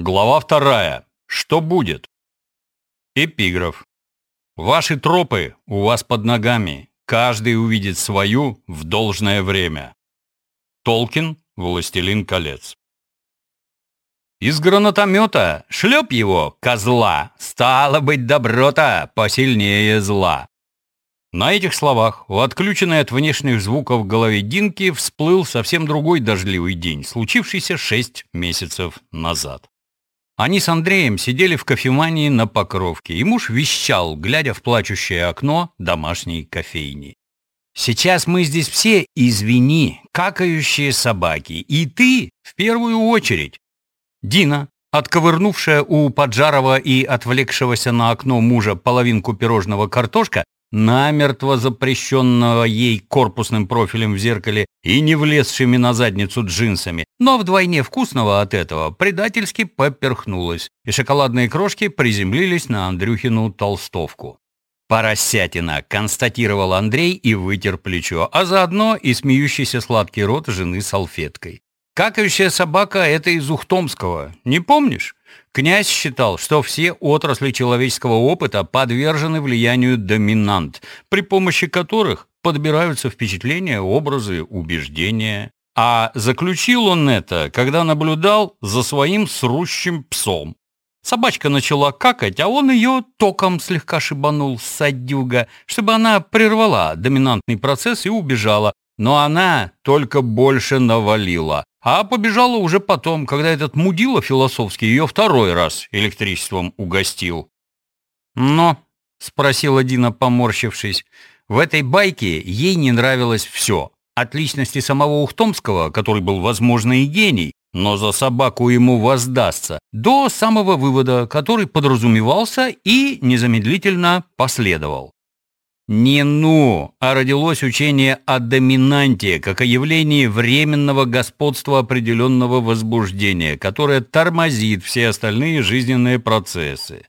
Глава вторая. Что будет? Эпиграф. Ваши тропы у вас под ногами. Каждый увидит свою в должное время. Толкин, Властелин колец. Из гранатомета шлеп его, козла, стало быть доброта посильнее зла. На этих словах у отключенной от внешних звуков голове Динки всплыл совсем другой дождливый день, случившийся шесть месяцев назад. Они с Андреем сидели в кофемании на Покровке, и муж вещал, глядя в плачущее окно домашней кофейни. «Сейчас мы здесь все, извини, какающие собаки, и ты в первую очередь». Дина, отковырнувшая у Поджарова и отвлекшегося на окно мужа половинку пирожного картошка, намертво запрещенного ей корпусным профилем в зеркале и не влезшими на задницу джинсами, но вдвойне вкусного от этого предательски поперхнулась, и шоколадные крошки приземлились на Андрюхину толстовку. «Поросятина», — констатировал Андрей и вытер плечо, а заодно и смеющийся сладкий рот жены салфеткой. «Какающая собака — это из Ухтомского, не помнишь?» Князь считал, что все отрасли человеческого опыта подвержены влиянию доминант, при помощи которых подбираются впечатления, образы, убеждения. А заключил он это, когда наблюдал за своим срущим псом. Собачка начала какать, а он ее током слегка шибанул, садюга, чтобы она прервала доминантный процесс и убежала. Но она только больше навалила. А побежала уже потом, когда этот мудила философский ее второй раз электричеством угостил. «Но», — спросила Дина, поморщившись, — «в этой байке ей не нравилось все. От личности самого Ухтомского, который был, возможно, и гений, но за собаку ему воздастся, до самого вывода, который подразумевался и незамедлительно последовал. Не «ну», а родилось учение о доминанте, как о явлении временного господства определенного возбуждения, которое тормозит все остальные жизненные процессы.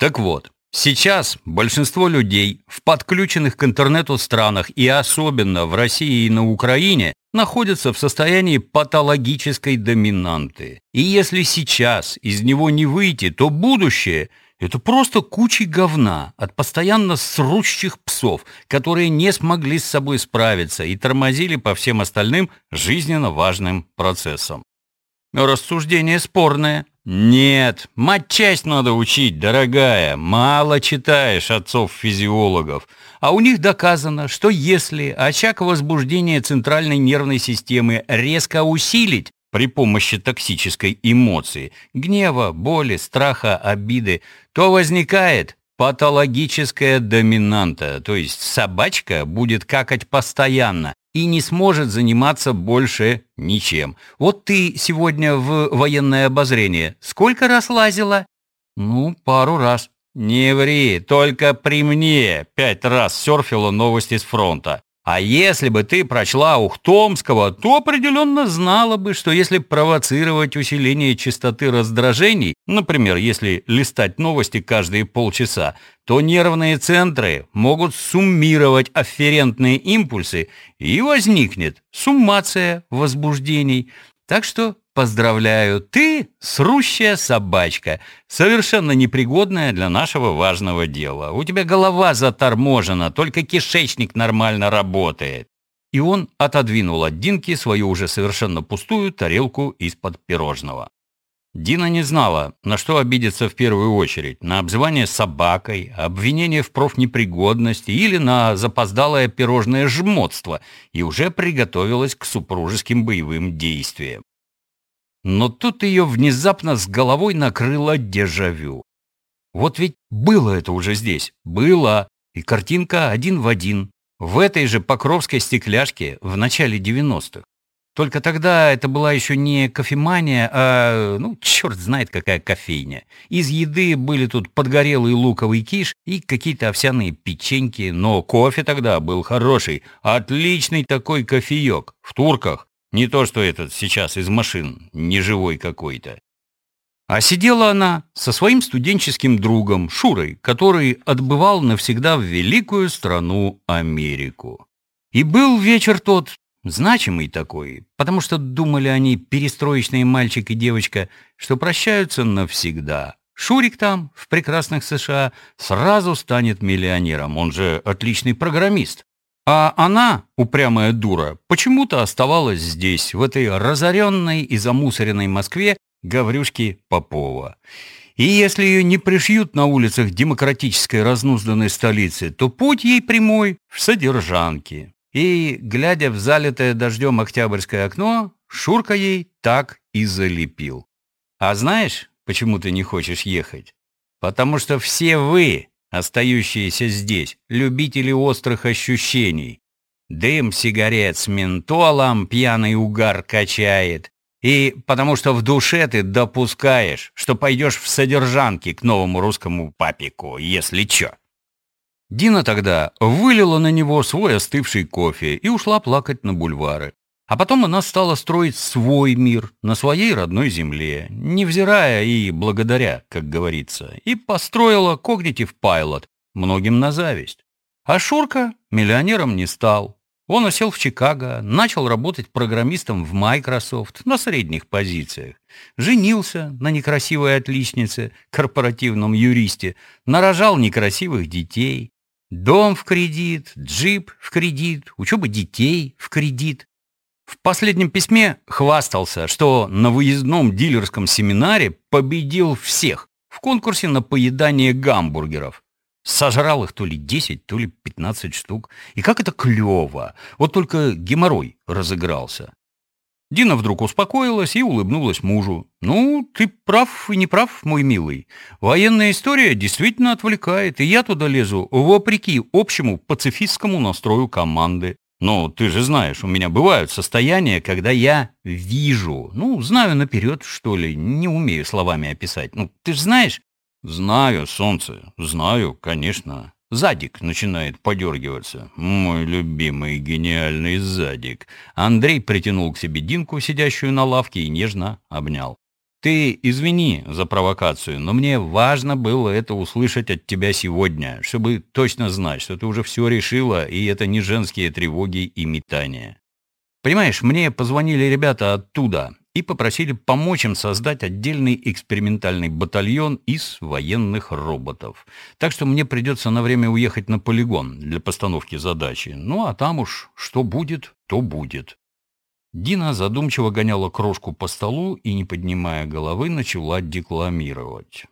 Так вот, сейчас большинство людей в подключенных к интернету странах и особенно в России и на Украине находятся в состоянии патологической доминанты. И если сейчас из него не выйти, то будущее – это просто куча говна от постоянно срущих псов, которые не смогли с собой справиться и тормозили по всем остальным жизненно важным процессам. Рассуждение спорное. Нет, матчасть надо учить, дорогая. Мало читаешь отцов-физиологов. А у них доказано, что если очаг возбуждения центральной нервной системы резко усилить, при помощи токсической эмоции, гнева, боли, страха, обиды, то возникает патологическая доминанта, то есть собачка будет какать постоянно и не сможет заниматься больше ничем. Вот ты сегодня в военное обозрение сколько раз лазила? Ну, пару раз. Не ври, только при мне пять раз серфила новости с фронта. А если бы ты прочла Ухтомского, то определенно знала бы, что если провоцировать усиление частоты раздражений, например, если листать новости каждые полчаса, то нервные центры могут суммировать афферентные импульсы и возникнет суммация возбуждений. Так что Поздравляю, ты срущая собачка, совершенно непригодная для нашего важного дела. У тебя голова заторможена, только кишечник нормально работает. И он отодвинул от Динки свою уже совершенно пустую тарелку из-под пирожного. Дина не знала, на что обидеться в первую очередь, на обзывание собакой, обвинение в профнепригодности или на запоздалое пирожное жмотство, и уже приготовилась к супружеским боевым действиям. Но тут ее внезапно с головой накрыло дежавю. Вот ведь было это уже здесь, было, и картинка один в один, в этой же покровской стекляшке в начале 90-х. Только тогда это была еще не кофемания, а, ну, черт знает какая кофейня. Из еды были тут подгорелый луковый киш и какие-то овсяные печеньки, но кофе тогда был хороший, отличный такой кофеек, в турках, не то, что этот сейчас из машин, неживой какой-то. А сидела она со своим студенческим другом Шурой, который отбывал навсегда в великую страну Америку. И был вечер тот значимый такой, потому что думали они, перестроечные мальчик и девочка, что прощаются навсегда. Шурик там, в прекрасных США, сразу станет миллионером, он же отличный программист. А она, упрямая дура, почему-то оставалась здесь, в этой разоренной и замусоренной Москве Гаврюшки Попова. И если ее не пришьют на улицах демократической разнузданной столицы, то путь ей прямой в содержанке. И, глядя в залитое дождем октябрьское окно, Шурка ей так и залепил. А знаешь, почему ты не хочешь ехать? Потому что все вы, остающиеся здесь, любители острых ощущений. Дым сигарет с ментолом пьяный угар качает, и потому что в душе ты допускаешь, что пойдешь в содержанки к новому русскому папику, если чё. Дина тогда вылила на него свой остывший кофе и ушла плакать на бульвары. А потом она стала строить свой мир на своей родной земле, невзирая и благодаря, как говорится, и построила Cognitive Pilot, многим на зависть. А Шурка миллионером не стал, он осел в Чикаго, начал работать программистом в Microsoft на средних позициях. Женился на некрасивой отличнице, корпоративном юристе, нарожал некрасивых детей. Дом в кредит, джип в кредит, учеба детей в кредит. В последнем письме хвастался, что на выездном дилерском семинаре победил всех в конкурсе на поедание гамбургеров. Сожрал их то ли 10, то ли 15 штук. И как это клево! Вот только геморрой разыгрался. Дина вдруг успокоилась и улыбнулась мужу. «Ну, ты прав и не прав, мой милый. Военная история действительно отвлекает, и я туда лезу вопреки общему пацифистскому настрою команды. Но ты же знаешь, у меня бывают состояния, когда я вижу. Ну, знаю наперед, что ли, не умею словами описать. Ну, ты же знаешь, «Знаю, солнце, знаю, конечно». Задик начинает подергиваться. Мой любимый гениальный задик. Андрей притянул к себе Динку, сидящую на лавке, и нежно обнял. Ты извини за провокацию, но мне важно было это услышать от тебя сегодня, чтобы точно знать, что ты уже все решила, и это не женские тревоги и метания. Понимаешь, мне позвонили ребята оттуда, и попросили помочь им создать отдельный экспериментальный батальон из военных роботов. Так что мне придется на время уехать на полигон для постановки задачи. Ну а там уж что будет, то будет. Дина задумчиво гоняла крошку по столу и, не поднимая головы, начала декламировать.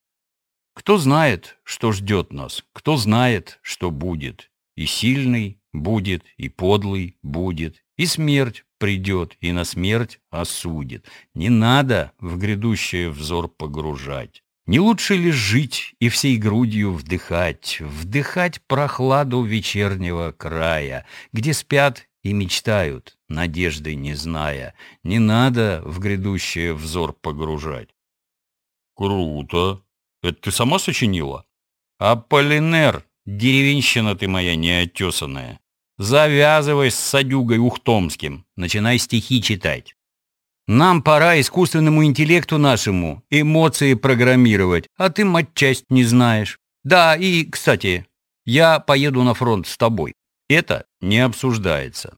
Кто знает, что ждет нас, кто знает, что будет. И сильный будет, и подлый будет, и смерть придет и на смерть осудит. Не надо в грядущее взор погружать. Не лучше ли жить и всей грудью вдыхать, вдыхать прохладу вечернего края, где спят и мечтают, надежды не зная. Не надо в грядущее взор погружать. Круто. Это ты сама сочинила? Аполлинер, деревенщина ты моя неотесанная. Завязывай с садюгой Ухтомским, начинай стихи читать. Нам пора искусственному интеллекту нашему эмоции программировать, а ты матчасть не знаешь. Да, и, кстати, я поеду на фронт с тобой. Это не обсуждается.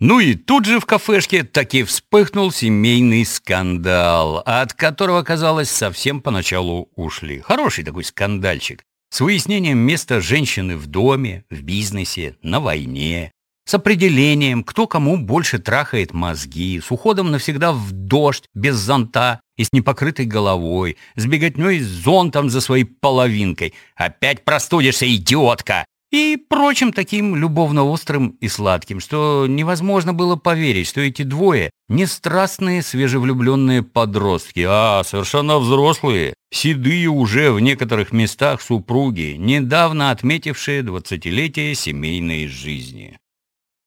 Ну и тут же в кафешке таки вспыхнул семейный скандал, от которого, казалось, совсем поначалу ушли. Хороший такой скандальчик с выяснением места женщины в доме, в бизнесе, на войне, с определением, кто кому больше трахает мозги, с уходом навсегда в дождь, без зонта и с непокрытой головой, с беготней с зонтом за своей половинкой. Опять простудишься, идиотка! И прочим таким любовно острым и сладким, что невозможно было поверить, что эти двое не страстные свежевлюбленные подростки, а совершенно взрослые, седые уже в некоторых местах супруги, недавно отметившие двадцатилетие семейной жизни.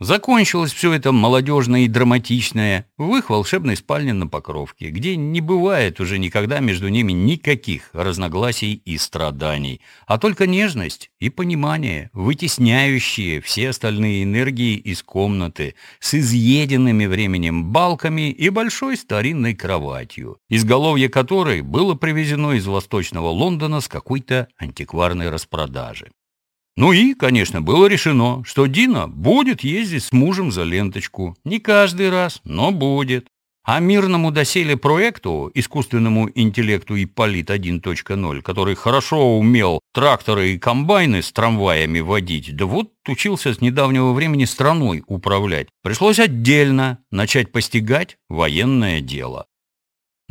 Закончилось все это молодежное и драматичное в их волшебной спальне на Покровке, где не бывает уже никогда между ними никаких разногласий и страданий, а только нежность и понимание, вытесняющие все остальные энергии из комнаты с изъеденными временем балками и большой старинной кроватью, изголовье которой было привезено из восточного Лондона с какой-то антикварной распродажи. Ну и, конечно, было решено, что Дина будет ездить с мужем за ленточку. Не каждый раз, но будет. А мирному доселе проекту, искусственному интеллекту Ипполит 1.0, который хорошо умел тракторы и комбайны с трамваями водить, да вот учился с недавнего времени страной управлять, пришлось отдельно начать постигать военное дело.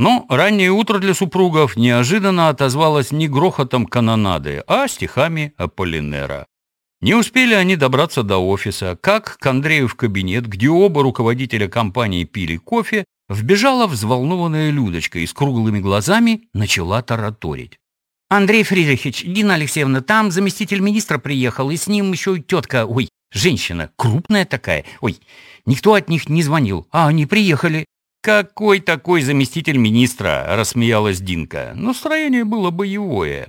Но раннее утро для супругов неожиданно отозвалось не грохотом канонады, а стихами Аполлинера. Не успели они добраться до офиса, как к Андрею в кабинет, где оба руководителя компании пили кофе, вбежала взволнованная Людочка и с круглыми глазами начала тараторить. «Андрей Фридрихович, Дина Алексеевна, там заместитель министра приехал, и с ним еще тетка, ой, женщина, крупная такая, ой, никто от них не звонил, а они приехали». «Какой такой заместитель министра?» – рассмеялась Динка. Настроение было боевое.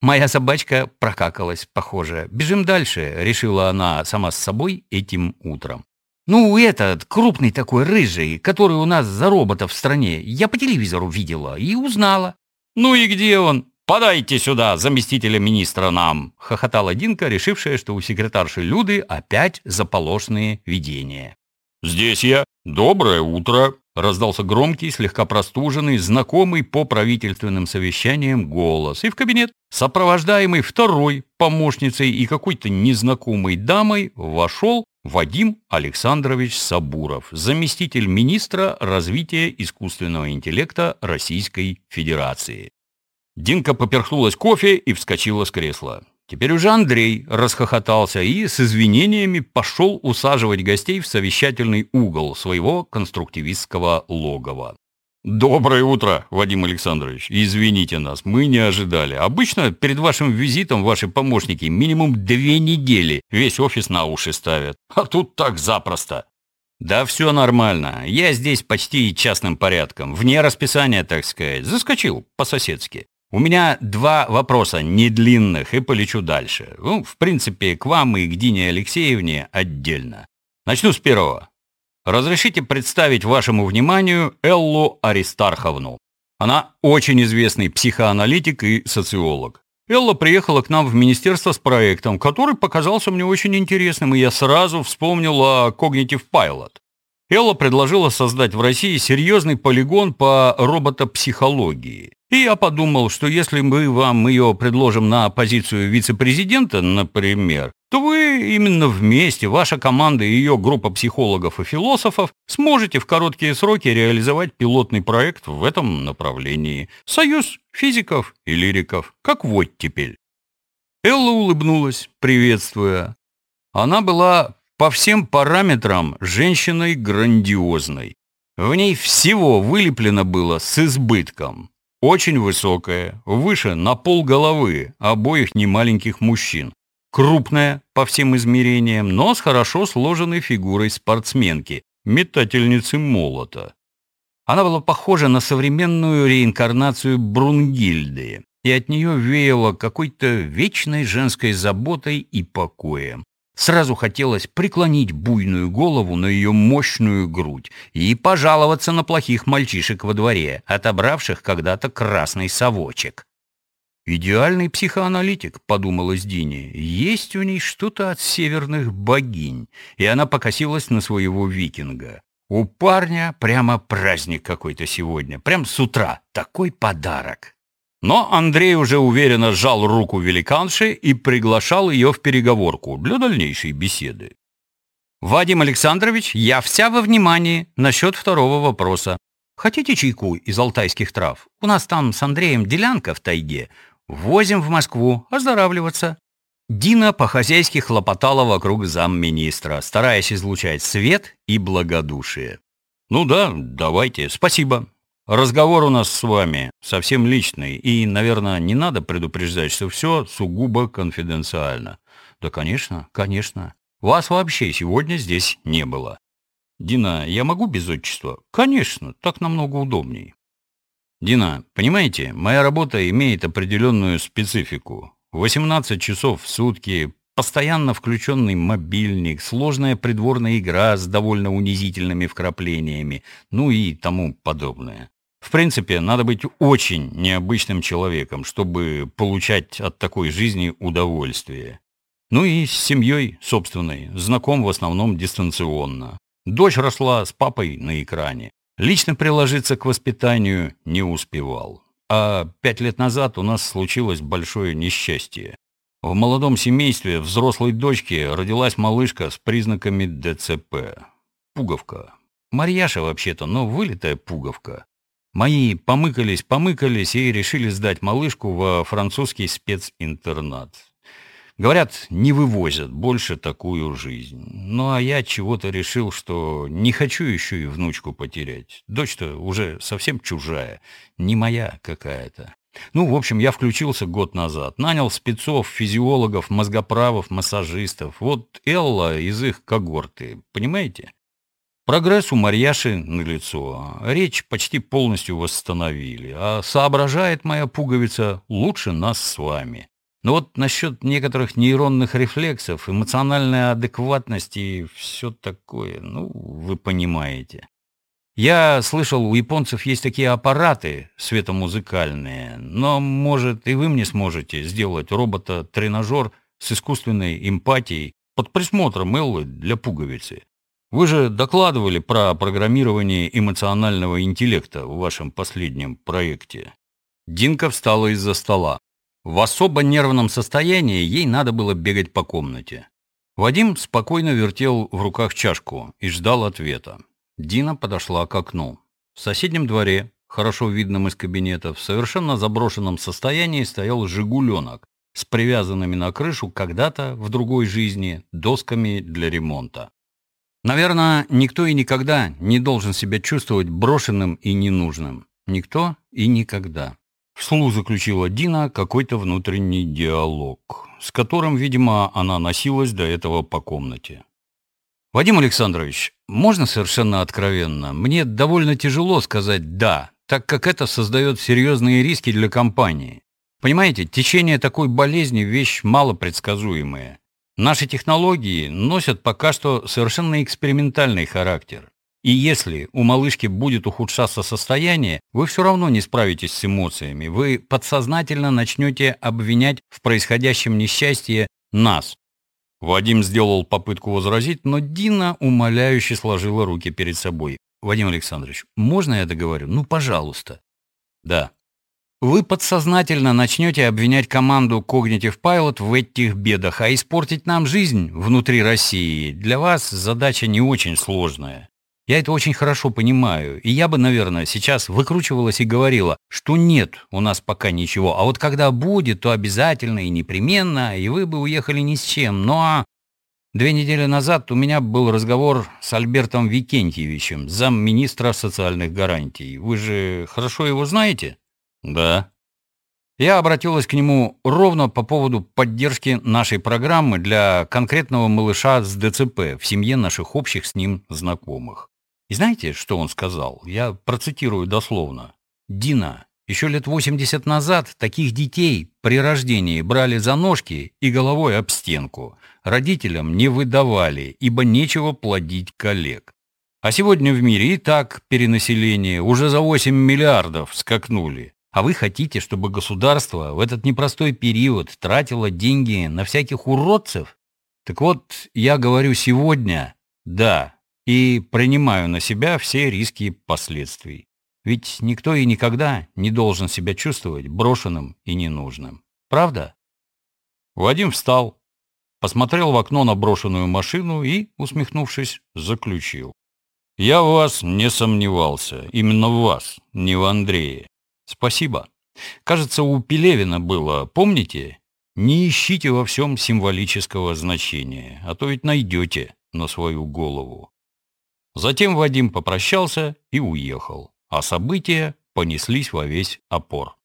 Моя собачка прокакалась, похоже. Бежим дальше, решила она сама с собой этим утром. Ну, этот, крупный такой, рыжий, который у нас за робота в стране, я по телевизору видела и узнала. Ну и где он? «Подайте сюда заместителя министра нам!» — хохотала Динка, решившая, что у секретарши Люды опять заполошные видения. «Здесь я. Доброе утро!» Раздался громкий, слегка простуженный, знакомый по правительственным совещаниям голос. И в кабинет, сопровождаемый второй помощницей и какой-то незнакомой дамой, вошел Вадим Александрович Сабуров, заместитель министра развития искусственного интеллекта Российской Федерации. Динка поперхнулась кофе и вскочила с кресла. Теперь уже Андрей расхохотался и с извинениями пошел усаживать гостей в совещательный угол своего конструктивистского логова. «Доброе утро, Вадим Александрович. Извините нас, мы не ожидали. Обычно перед вашим визитом ваши помощники минимум две недели весь офис на уши ставят. А тут так запросто». «Да все нормально. Я здесь почти частным порядком. Вне расписания, так сказать. Заскочил по-соседски. У меня два вопроса, не длинных, и полечу дальше. Ну, в принципе, к вам и к Дине Алексеевне отдельно. Начну с первого. Разрешите представить вашему вниманию Эллу Аристарховну. Она очень известный психоаналитик и социолог. Элла приехала к нам в министерство с проектом, который показался мне очень интересным, и я сразу вспомнил о Cognitive Pilot. Элла предложила создать в России серьезный полигон по роботопсихологии. И я подумал, что если мы вам ее предложим на позицию вице-президента, например, то вы именно вместе, ваша команда и ее группа психологов и философов сможете в короткие сроки реализовать пилотный проект в этом направлении. Союз физиков и лириков, как в оттепель. Элла улыбнулась, приветствуя. Она была по всем параметрам женщиной грандиозной. В ней всего вылеплено было с избытком. Очень высокая, выше на пол головы обоих немаленьких мужчин. Крупная по всем измерениям, но с хорошо сложенной фигурой спортсменки, метательницы молота. Она была похожа на современную реинкарнацию Брунгильды, и от нее веяло какой-то вечной женской заботой и покоем. Сразу хотелось преклонить буйную голову на ее мощную грудь и пожаловаться на плохих мальчишек во дворе, отобравших когда-то красный совочек. «Идеальный психоаналитик», — подумалась Дине, — «есть у ней что-то от северных богинь», и она покосилась на своего викинга. «У парня прямо праздник какой-то сегодня, прям с утра, такой подарок». Но Андрей уже уверенно сжал руку великанши и приглашал ее в переговорку для дальнейшей беседы. «Вадим Александрович, я вся во внимании насчет второго вопроса. Хотите чайку из алтайских трав? У нас там с Андреем делянка в тайге. Возим в Москву оздоравливаться». Дина по-хозяйски хлопотала вокруг замминистра, стараясь излучать свет и благодушие. «Ну да, давайте, спасибо. Разговор у нас с вами совсем личный, и, наверное, не надо предупреждать, что все сугубо конфиденциально. Да, конечно, конечно. Вас вообще сегодня здесь не было. Дина, я могу без отчества? Конечно, так намного удобней. Дина, понимаете, моя работа имеет определенную специфику. 18 часов в сутки, постоянно включенный мобильник, сложная придворная игра с довольно унизительными вкраплениями, ну и тому подобное. В принципе, надо быть очень необычным человеком, чтобы получать от такой жизни удовольствие. Ну и с семьей собственной, знаком в основном дистанционно. Дочь росла с папой на экране. Лично приложиться к воспитанию не успевал. А пять лет назад у нас случилось большое несчастье. В молодом семействе взрослой дочки родилась малышка с признаками ДЦП. Пуговка. Марьяша вообще-то, но вылитая пуговка. Мои помыкались, помыкались и решили сдать малышку во французский специнтернат. Говорят, не вывозят больше такую жизнь. Ну, а я чего-то решил, что не хочу еще и внучку потерять. Дочь-то уже совсем чужая, не моя какая-то. Ну, в общем, я включился год назад. Нанял спецов, физиологов, мозгоправов, массажистов. Вот Элла из их когорты, понимаете? Прогресс у Марьяши налицо. Речь почти полностью восстановили. А соображает моя пуговица лучше нас с вами. Но вот насчет некоторых нейронных рефлексов, эмоциональной адекватности и все такое, ну, вы понимаете. Я слышал, у японцев есть такие аппараты светомузыкальные, но, может, и вы мне сможете сделать робота-тренажер с искусственной эмпатией под присмотром Эллы для пуговицы. Вы же докладывали про программирование эмоционального интеллекта в вашем последнем проекте. Динка встала из-за стола. В особо нервном состоянии ей надо было бегать по комнате. Вадим спокойно вертел в руках чашку и ждал ответа. Дина подошла к окну. В соседнем дворе, хорошо видном из кабинета, в совершенно заброшенном состоянии стоял «Жигуленок» с привязанными на крышу когда-то в другой жизни досками для ремонта. Наверное, никто и никогда не должен себя чувствовать брошенным и ненужным. Никто и никогда. Вслух заключила Дина какой-то внутренний диалог, с которым, видимо, она носилась до этого по комнате. «Вадим Александрович, можно совершенно откровенно? Мне довольно тяжело сказать «да», так как это создает серьезные риски для компании. Понимаете, течение такой болезни – вещь малопредсказуемая. Наши технологии носят пока что совершенно экспериментальный характер. И если у малышки будет ухудшаться состояние, вы все равно не справитесь с эмоциями. Вы подсознательно начнете обвинять в происходящем несчастье нас. Вадим сделал попытку возразить, но Дина умоляюще сложила руки перед собой. «Вадим Александрович, можно я договорю? Ну, пожалуйста». «Да». Вы подсознательно начнете обвинять команду Cognitive Pilot в этих бедах, а испортить нам жизнь внутри России для вас задача не очень сложная. Я это очень хорошо понимаю, и я бы, наверное, сейчас выкручивалась и говорила, что нет у нас пока ничего, а вот когда будет, то обязательно и непременно, и вы бы уехали ни с чем. Ну а две недели назад у меня был разговор с Альбертом Викентьевичем, замминистра социальных гарантий. Вы же хорошо его знаете? Да. Я обратилась к нему ровно по поводу поддержки нашей программы для конкретного малыша с ДЦП в семье наших общих с ним знакомых. И знаете, что он сказал? Я процитирую дословно. «Дина, еще лет 80 назад таких детей при рождении брали за ножки и головой об стенку. Родителям не выдавали, ибо нечего плодить коллег. А сегодня в мире и так перенаселение уже за 8 миллиардов скакнули. А вы хотите, чтобы государство в этот непростой период тратило деньги на всяких уродцев? Так вот, я говорю сегодня, да, и принимаю на себя все риски последствий. Ведь никто и никогда не должен себя чувствовать брошенным и ненужным. Правда? Вадим встал, посмотрел в окно на брошенную машину и, усмехнувшись, заключил. «Я в вас не сомневался. Именно в вас, не в Андрее. Спасибо. Кажется, у Пелевина было, помните? Не ищите во всем символического значения, а то ведь найдете на свою голову. Затем Вадим попрощался и уехал, а события понеслись во весь опор.